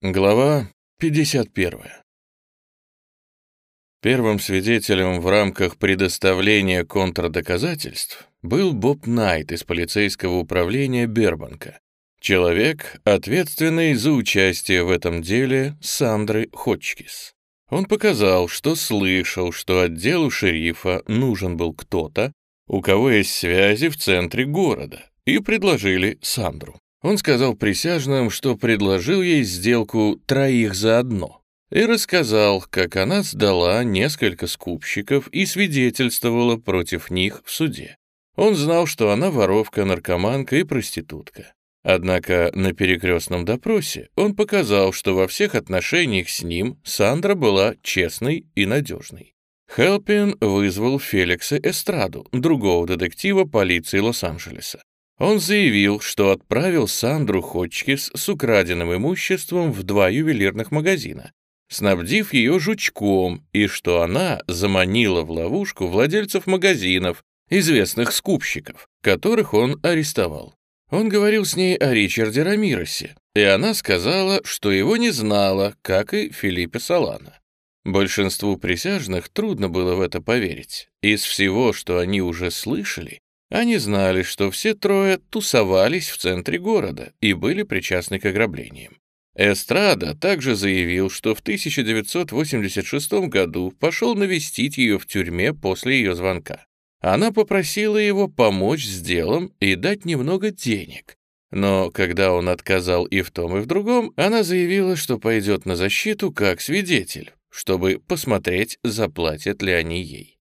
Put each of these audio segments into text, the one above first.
Глава 51. Первым свидетелем в рамках предоставления контрдоказательств был Боб Найт из полицейского управления Бербанка, человек, ответственный за участие в этом деле Сандры Хочкис. Он показал, что слышал, что отделу шерифа нужен был кто-то, у кого есть связи в центре города, и предложили Сандру. Он сказал присяжным, что предложил ей сделку троих за одно, и рассказал, как она сдала несколько скупщиков и свидетельствовала против них в суде. Он знал, что она воровка, наркоманка и проститутка. Однако на перекрестном допросе он показал, что во всех отношениях с ним Сандра была честной и надежной. Хелпин вызвал Феликса Эстраду, другого детектива полиции Лос-Анджелеса. Он заявил, что отправил Сандру Хочкис с украденным имуществом в два ювелирных магазина, снабдив ее жучком, и что она заманила в ловушку владельцев магазинов, известных скупщиков, которых он арестовал. Он говорил с ней о Ричарде Рамиросе, и она сказала, что его не знала, как и Филиппе Солана. Большинству присяжных трудно было в это поверить. Из всего, что они уже слышали, они знали, что все трое тусовались в центре города и были причастны к ограблениям. Эстрада также заявил, что в 1986 году пошел навестить ее в тюрьме после ее звонка. Она попросила его помочь с делом и дать немного денег. Но когда он отказал и в том, и в другом, она заявила, что пойдет на защиту как свидетель, чтобы посмотреть, заплатят ли они ей.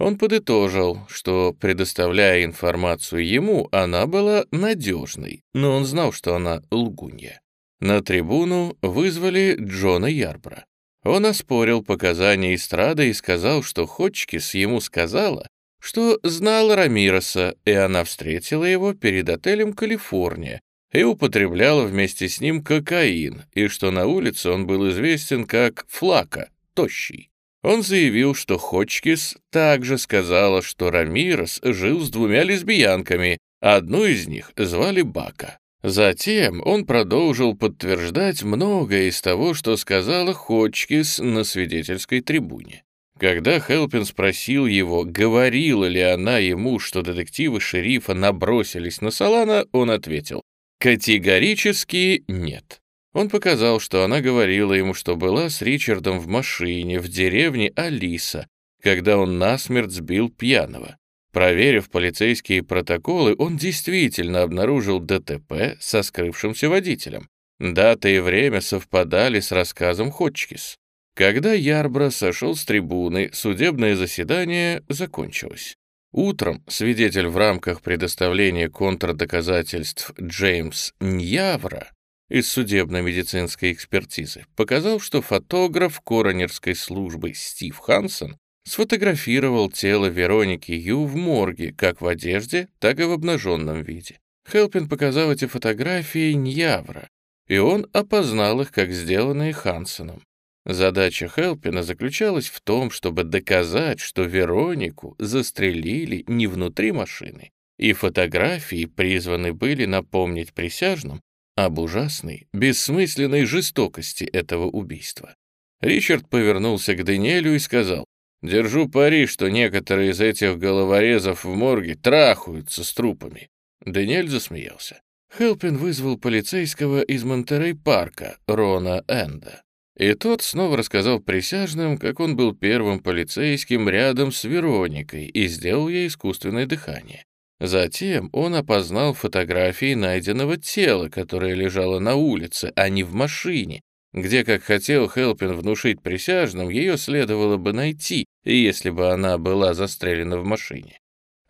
Он подытожил, что, предоставляя информацию ему, она была надежной, но он знал, что она лгунья. На трибуну вызвали Джона Ярбра. Он оспорил показания Эстрады и сказал, что Хочкис ему сказала, что знала Рамироса, и она встретила его перед отелем «Калифорния» и употребляла вместе с ним кокаин, и что на улице он был известен как «Флака», тощий. Он заявил, что Хочкис также сказала, что Рамирес жил с двумя лесбиянками, одну из них звали Бака. Затем он продолжил подтверждать многое из того, что сказала Хочкис на свидетельской трибуне. Когда Хелпин спросил его, говорила ли она ему, что детективы шерифа набросились на Салана, он ответил «Категорически нет». Он показал, что она говорила ему, что была с Ричардом в машине в деревне Алиса, когда он насмерть сбил пьяного. Проверив полицейские протоколы, он действительно обнаружил ДТП со скрывшимся водителем. Дата и время совпадали с рассказом Хотчкис. Когда Ярбро сошел с трибуны, судебное заседание закончилось. Утром свидетель в рамках предоставления контрдоказательств Джеймс Ньявра из судебно-медицинской экспертизы показал, что фотограф коронерской службы Стив Хансон сфотографировал тело Вероники Ю в морге как в одежде, так и в обнаженном виде. Хелпин показал эти фотографии Ньявра, и он опознал их как сделанные Хансоном. Задача Хелпина заключалась в том, чтобы доказать, что Веронику застрелили не внутри машины, и фотографии призваны были напомнить присяжным об ужасной, бессмысленной жестокости этого убийства. Ричард повернулся к Даниэлю и сказал, «Держу пари, что некоторые из этих головорезов в морге трахаются с трупами». Даниэль засмеялся. Хелпин вызвал полицейского из Монтерей-парка, Рона Энда. И тот снова рассказал присяжным, как он был первым полицейским рядом с Вероникой и сделал ей искусственное дыхание. Затем он опознал фотографии найденного тела, которое лежало на улице, а не в машине, где, как хотел Хелпин внушить присяжным, ее следовало бы найти, если бы она была застрелена в машине.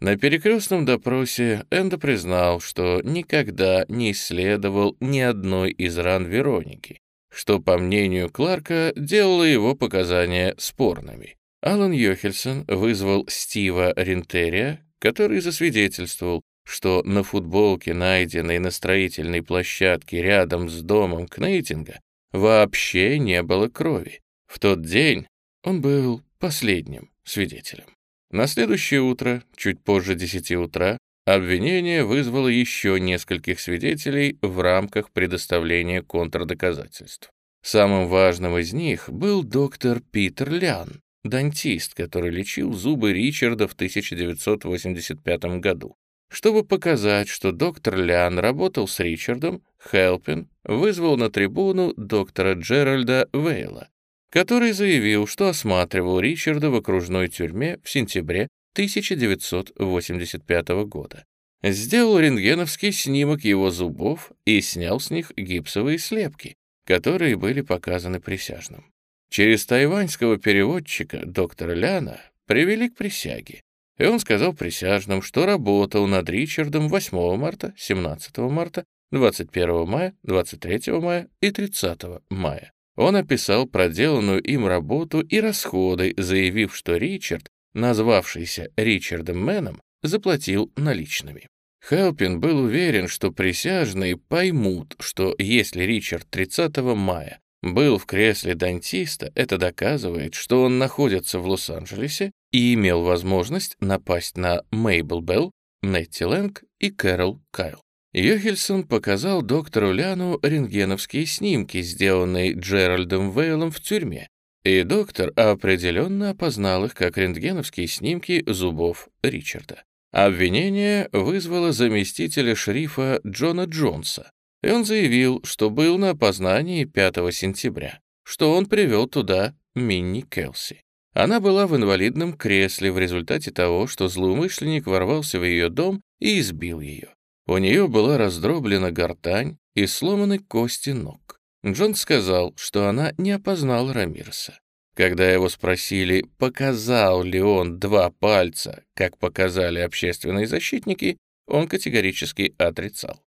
На перекрестном допросе Энда признал, что никогда не исследовал ни одной из ран Вероники, что, по мнению Кларка, делало его показания спорными. Алан Йохельсон вызвал Стива Рентерия, который засвидетельствовал, что на футболке, найденной на строительной площадке рядом с домом Кнейтинга, вообще не было крови. В тот день он был последним свидетелем. На следующее утро, чуть позже 10 утра, обвинение вызвало еще нескольких свидетелей в рамках предоставления контрдоказательств. Самым важным из них был доктор Питер Лян, дантист, который лечил зубы Ричарда в 1985 году. Чтобы показать, что доктор Лян работал с Ричардом, Хелпин вызвал на трибуну доктора Джеральда Вейла, который заявил, что осматривал Ричарда в окружной тюрьме в сентябре 1985 года. Сделал рентгеновский снимок его зубов и снял с них гипсовые слепки, которые были показаны присяжным. Через тайваньского переводчика доктора Ляна привели к присяге, и он сказал присяжным, что работал над Ричардом 8 марта, 17 марта, 21 мая, 23 мая и 30 мая. Он описал проделанную им работу и расходы, заявив, что Ричард, назвавшийся Ричардом Мэном, заплатил наличными. Хелпин был уверен, что присяжные поймут, что если Ричард 30 мая был в кресле дантиста, это доказывает, что он находится в Лос-Анджелесе и имел возможность напасть на Мейбл Белл, Нетти Лэнг и Кэрол Кайл. Йохельсон показал доктору Ляну рентгеновские снимки, сделанные Джеральдом Вейлом в тюрьме, и доктор определенно опознал их как рентгеновские снимки зубов Ричарда. Обвинение вызвало заместителя шерифа Джона Джонса, и он заявил, что был на опознании 5 сентября, что он привел туда Минни Келси. Она была в инвалидном кресле в результате того, что злоумышленник ворвался в ее дом и избил ее. У нее была раздроблена гортань и сломаны кости ног. Джон сказал, что она не опознала Рамирса. Когда его спросили, показал ли он два пальца, как показали общественные защитники, он категорически отрицал.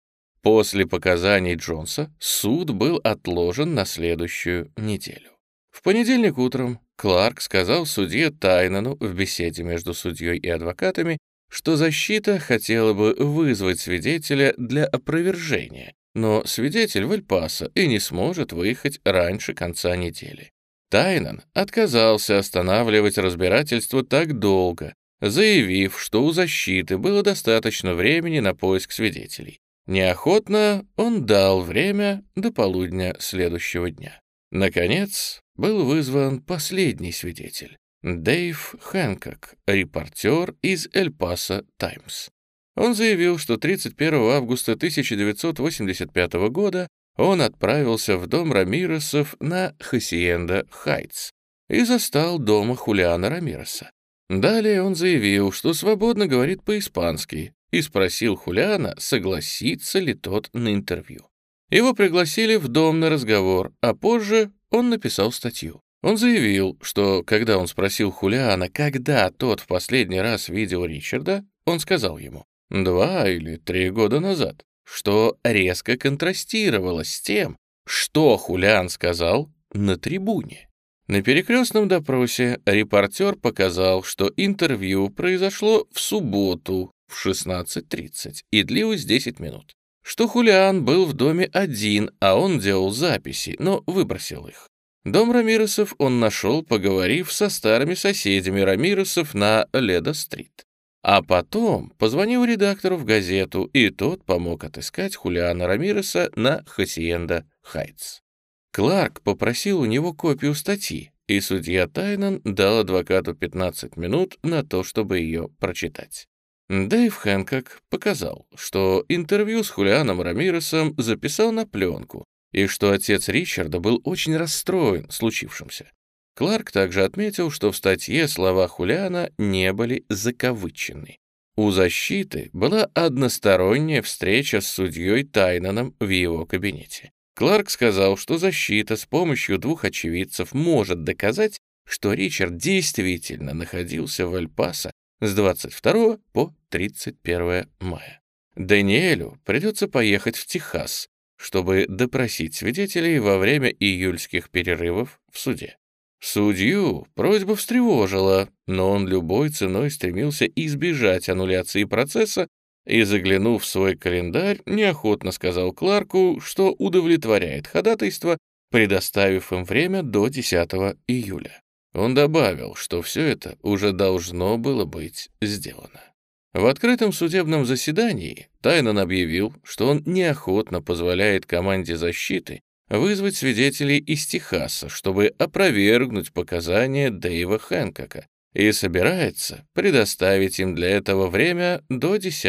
После показаний Джонса суд был отложен на следующую неделю. В понедельник утром Кларк сказал судье Тайнану в беседе между судьей и адвокатами, что защита хотела бы вызвать свидетеля для опровержения, но свидетель в Эль-Пасо и не сможет выехать раньше конца недели. Тайнан отказался останавливать разбирательство так долго, заявив, что у защиты было достаточно времени на поиск свидетелей. Неохотно он дал время до полудня следующего дня. Наконец, был вызван последний свидетель — Дэйв Хэнкок, репортер из «Эль-Пасо Таймс». Он заявил, что 31 августа 1985 года он отправился в дом Рамиресов на Хасиенда Хайтс и застал дома Хулиана Рамиреса. Далее он заявил, что свободно говорит по-испански, и спросил Хулиана, согласится ли тот на интервью. Его пригласили в дом на разговор, а позже он написал статью. Он заявил, что когда он спросил Хулиана, когда тот в последний раз видел Ричарда, он сказал ему «два или три года назад», что резко контрастировало с тем, что Хулиан сказал на трибуне. На перекрестном допросе репортер показал, что интервью произошло в субботу в 16.30 и длилось 10 минут. Что Хулиан был в доме один, а он делал записи, но выбросил их. Дом Рамиресов он нашел, поговорив со старыми соседями Рамиресов на Леда-стрит. А потом позвонил редактору в газету, и тот помог отыскать Хулиана Рамиреса на Хасиенда Хайтс. Кларк попросил у него копию статьи, и судья Тайнан дал адвокату 15 минут на то, чтобы ее прочитать. Дэйв Хэнкок показал, что интервью с Хулианом Рамиресом записал на пленку, и что отец Ричарда был очень расстроен случившимся. Кларк также отметил, что в статье слова Хулиана не были закавычены. У защиты была односторонняя встреча с судьей Тайнаном в его кабинете. Кларк сказал, что защита с помощью двух очевидцев может доказать, что Ричард действительно находился в Эль-Пасо с 22 по 31 мая. Даниэлю придется поехать в Техас, чтобы допросить свидетелей во время июльских перерывов в суде. Судью просьба встревожила, но он любой ценой стремился избежать аннуляции процесса и, заглянув в свой календарь, неохотно сказал Кларку, что удовлетворяет ходатайство, предоставив им время до 10 июля. Он добавил, что все это уже должно было быть сделано. В открытом судебном заседании Тайнан объявил, что он неохотно позволяет команде защиты вызвать свидетелей из Техаса, чтобы опровергнуть показания Дэйва Хэнкока, и собирается предоставить им для этого время до 10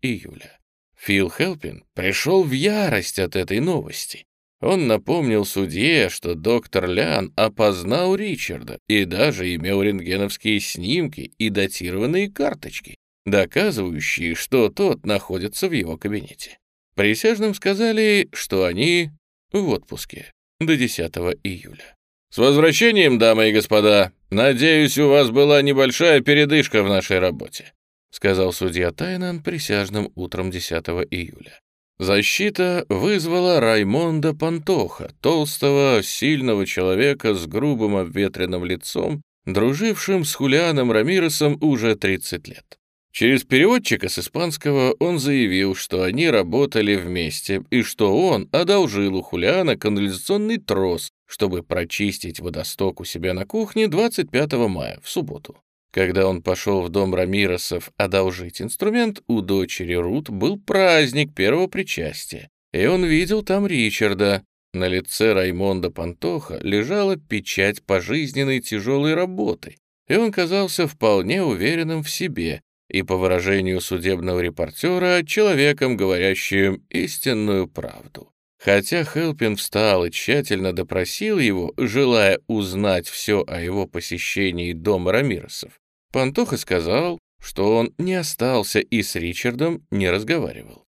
июля. Фил Хелпин пришел в ярость от этой новости. Он напомнил судье, что доктор Лян опознал Ричарда и даже имел рентгеновские снимки и датированные карточки, доказывающие, что тот находится в его кабинете. Присяжным сказали, что они в отпуске до 10 июля. «С возвращением, дамы и господа! Надеюсь, у вас была небольшая передышка в нашей работе», сказал судья Тайнан присяжным утром 10 июля. Защита вызвала Раймонда Пантоха, толстого, сильного человека с грубым обветренным лицом, дружившим с Хулианом Рамиросом уже 30 лет. Через переводчика с испанского он заявил, что они работали вместе и что он одолжил у Хулиана канализационный трос, чтобы прочистить водосток у себя на кухне 25 мая, в субботу. Когда он пошел в дом Рамиросов одолжить инструмент, у дочери Рут был праздник первого причастия, и он видел там Ричарда. На лице Раймонда Пантоха лежала печать пожизненной тяжелой работы, и он казался вполне уверенным в себе, и, по выражению судебного репортера, человеком, говорящим истинную правду. Хотя Хелпин встал и тщательно допросил его, желая узнать все о его посещении дома Рамиросов, Пантоха сказал, что он не остался и с Ричардом не разговаривал.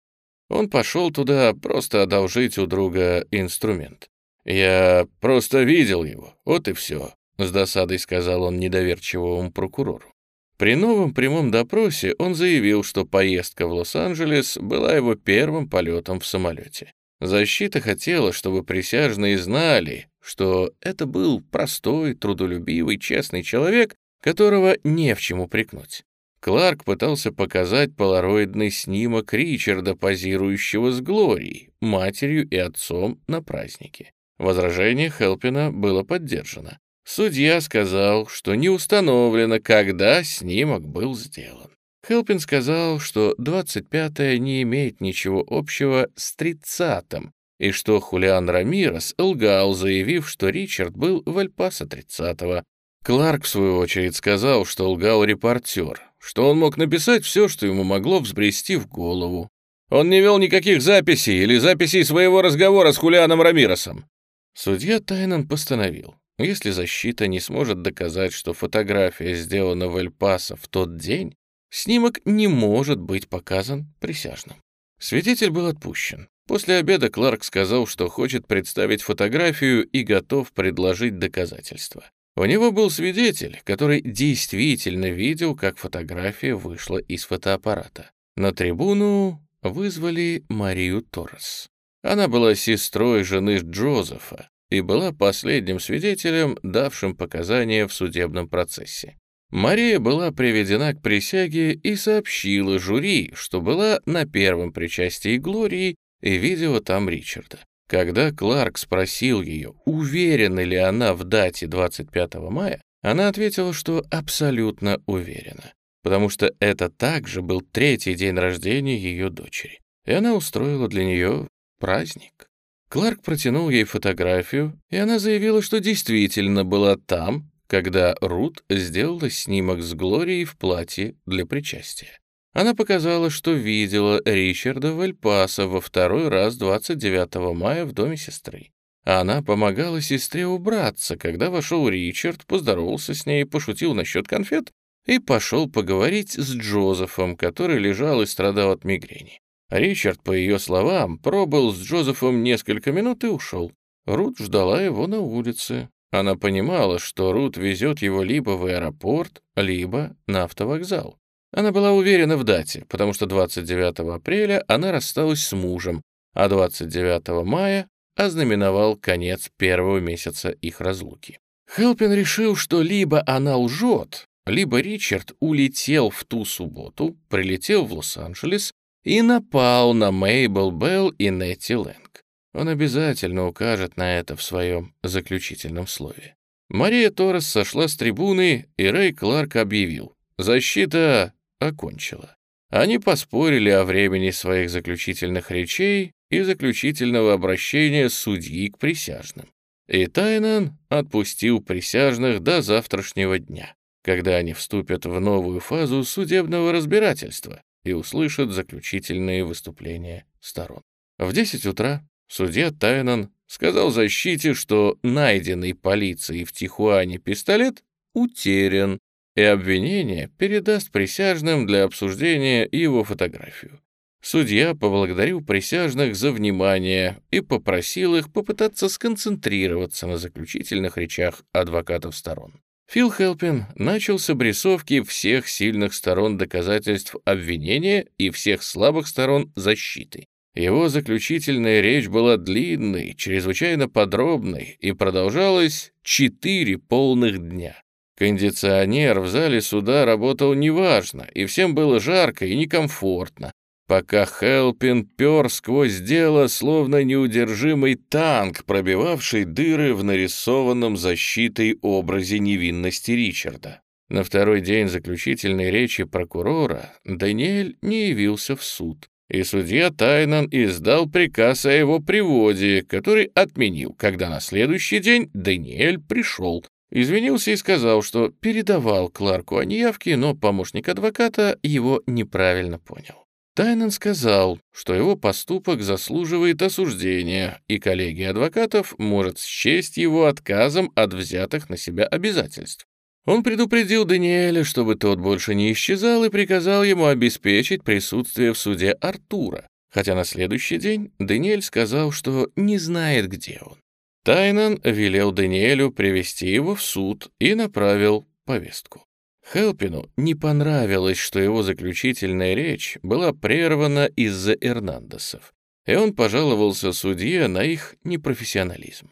Он пошел туда просто одолжить у друга инструмент. «Я просто видел его, вот и все», — с досадой сказал он недоверчивому прокурору. При новом прямом допросе он заявил, что поездка в Лос-Анджелес была его первым полетом в самолете. Защита хотела, чтобы присяжные знали, что это был простой, трудолюбивый, честный человек, которого не в чем упрекнуть. Кларк пытался показать полароидный снимок Ричарда, позирующего с Глорией, матерью и отцом на празднике. Возражение Хелпина было поддержано. Судья сказал, что не установлено, когда снимок был сделан. Хелпин сказал, что 25-е не имеет ничего общего с 30-м, и что Хулиан Рамирес лгал, заявив, что Ричард был в Альпаса 30-го. Кларк, в свою очередь, сказал, что лгал репортер, что он мог написать все, что ему могло взбрести в голову. Он не вел никаких записей или записей своего разговора с Хулианом Рамиросом. Судья Тайнан постановил, если защита не сможет доказать, что фотография сделана в Эль-Пасо в тот день, снимок не может быть показан присяжным. Свидетель был отпущен. После обеда Кларк сказал, что хочет представить фотографию и готов предложить доказательства. У него был свидетель, который действительно видел, как фотография вышла из фотоаппарата. На трибуну вызвали Марию Торрес. Она была сестрой жены Джозефа, и была последним свидетелем, давшим показания в судебном процессе. Мария была приведена к присяге и сообщила жюри, что была на первом причастии Глории и видела там Ричарда. Когда Кларк спросил ее, уверена ли она в дате 25 мая, она ответила, что абсолютно уверена, потому что это также был третий день рождения ее дочери, и она устроила для нее праздник. Кларк протянул ей фотографию, и она заявила, что действительно была там, когда Рут сделала снимок с Глорией в платье для причастия. Она показала, что видела Ричарда в Эль-Пасо во второй раз 29 мая в доме сестры. Она помогала сестре убраться, когда вошел Ричард, поздоровался с ней, пошутил насчет конфет и пошел поговорить с Джозефом, который лежал и страдал от мигрени. Ричард, по ее словам, пробыл с Джозефом несколько минут и ушел. Рут ждала его на улице. Она понимала, что Рут везет его либо в аэропорт, либо на автовокзал. Она была уверена в дате, потому что 29 апреля она рассталась с мужем, а 29 мая ознаменовал конец первого месяца их разлуки. Хелпин решил, что либо она лжет, либо Ричард улетел в ту субботу, прилетел в Лос-Анджелес и напал на Мейбл Белл и Нетти Лэнг. Он обязательно укажет на это в своем заключительном слове. Мария Торрес сошла с трибуны, и Рэй Кларк объявил. Защита окончила. Они поспорили о времени своих заключительных речей, и заключительного обращения судьи к присяжным. И Тайнан отпустил присяжных до завтрашнего дня, когда они вступят в новую фазу судебного разбирательства и услышат заключительные выступления сторон. В 10 утра судья Тайнан сказал защите, что найденный полицией в Тихуане пистолет утерян, и обвинение передаст присяжным для обсуждения его фотографию. Судья поблагодарил присяжных за внимание и попросил их попытаться сконцентрироваться на заключительных речах адвокатов сторон. Фил Хелпин начал с обрисовки всех сильных сторон доказательств обвинения и всех слабых сторон защиты. Его заключительная речь была длинной, чрезвычайно подробной и продолжалась четыре полных дня. Кондиционер в зале суда работал неважно, и всем было жарко и некомфортно, пока Хелпин пер сквозь дело, словно неудержимый танк, пробивавший дыры в нарисованном защитой образе невинности Ричарда. На второй день заключительной речи прокурора Даниэль не явился в суд, и судья Тайнан издал приказ о его приводе, который отменил, когда на следующий день Даниэль пришел, извинился и сказал, что передавал Кларку о неявке, но помощник адвоката его неправильно понял. Тайнан сказал, что его поступок заслуживает осуждения, и коллегия адвокатов может счесть его отказом от взятых на себя обязательств. Он предупредил Даниэля, чтобы тот больше не исчезал, и приказал ему обеспечить присутствие в суде Артура, хотя на следующий день Даниэль сказал, что не знает, где он. Тайнан велел Даниэлю привести его в суд и направил повестку. Хелпину не понравилось, что его заключительная речь была прервана из-за Эрнандесов, и он пожаловался судье на их непрофессионализм.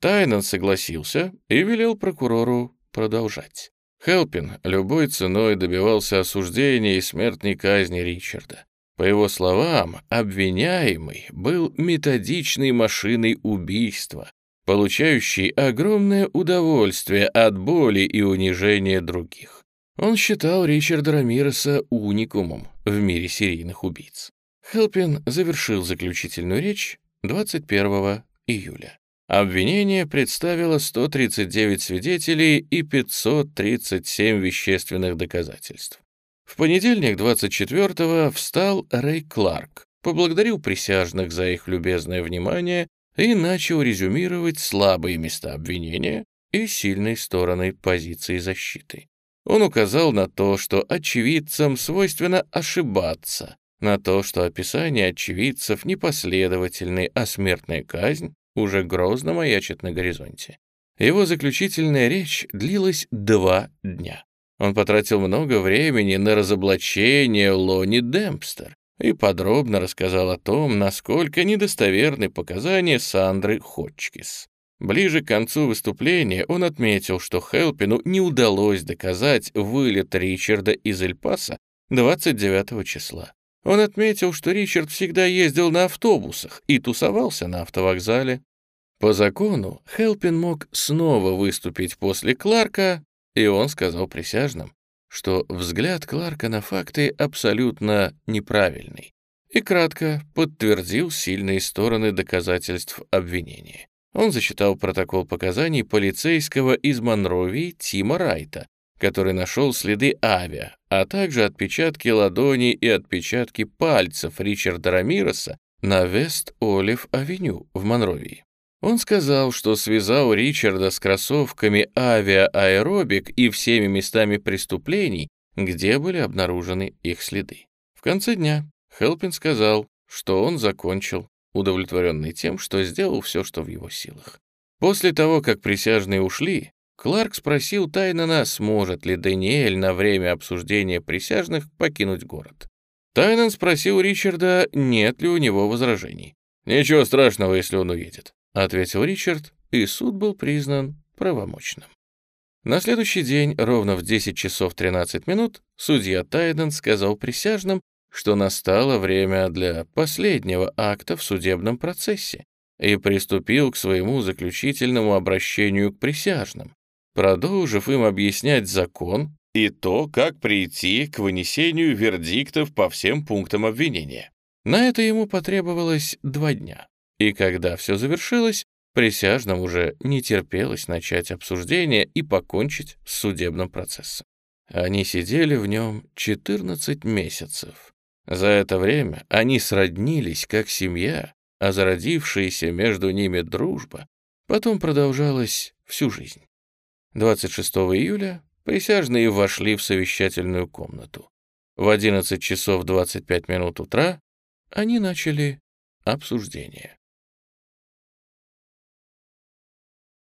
Тайнан согласился и велел прокурору продолжать. Хелпин любой ценой добивался осуждения и смертной казни Ричарда. По его словам, обвиняемый был методичной машиной убийства, получающей огромное удовольствие от боли и унижения других. Он считал Ричарда Рамиреса уникумом в мире серийных убийц. Хелпин завершил заключительную речь 21 июля. Обвинение представило 139 свидетелей и 537 вещественных доказательств. В понедельник 24-го встал Рэй Кларк, поблагодарил присяжных за их любезное внимание и начал резюмировать слабые места обвинения и сильные стороны позиции защиты. Он указал на то, что очевидцам свойственно ошибаться, на то, что описание очевидцев непоследовательны, а смертная казнь уже грозно маячит на горизонте. Его заключительная речь длилась два дня. Он потратил много времени на разоблачение Лони Демпстер и подробно рассказал о том, насколько недостоверны показания Сандры Хочкис. Ближе к концу выступления он отметил, что Хелпину не удалось доказать вылет Ричарда из Эльпаса 29 числа. Он отметил, что Ричард всегда ездил на автобусах и тусовался на автовокзале. По закону Хелпин мог снова выступить после Кларка, и он сказал присяжным, что взгляд Кларка на факты абсолютно неправильный и кратко подтвердил сильные стороны доказательств обвинения. Он зачитал протокол показаний полицейского из Монровии Тима Райта, который нашел следы авиа, а также отпечатки ладони и отпечатки пальцев Ричарда Рамироса на Вест-Олив-авеню в Монровии. Он сказал, что связал Ричарда с кроссовками авиа-аэробик и всеми местами преступлений, где были обнаружены их следы. В конце дня Хелпин сказал, что он закончил удовлетворенный тем, что сделал все, что в его силах. После того, как присяжные ушли, Кларк спросил Тайнана, сможет ли Даниэль на время обсуждения присяжных покинуть город. Тайнан спросил Ричарда, нет ли у него возражений. «Ничего страшного, если он уедет», — ответил Ричард, и суд был признан правомочным. На следующий день, ровно в 10 часов 13 минут, судья Тайден сказал присяжным, что настало время для последнего акта в судебном процессе и приступил к своему заключительному обращению к присяжным, продолжив им объяснять закон и то, как прийти к вынесению вердиктов по всем пунктам обвинения. На это ему потребовалось два дня. И когда все завершилось, присяжным уже не терпелось начать обсуждение и покончить с судебным процессом. Они сидели в нем 14 месяцев. За это время они сроднились как семья, а зародившаяся между ними дружба потом продолжалась всю жизнь. 26 июля присяжные вошли в совещательную комнату. В 11 часов 25 минут утра они начали обсуждение.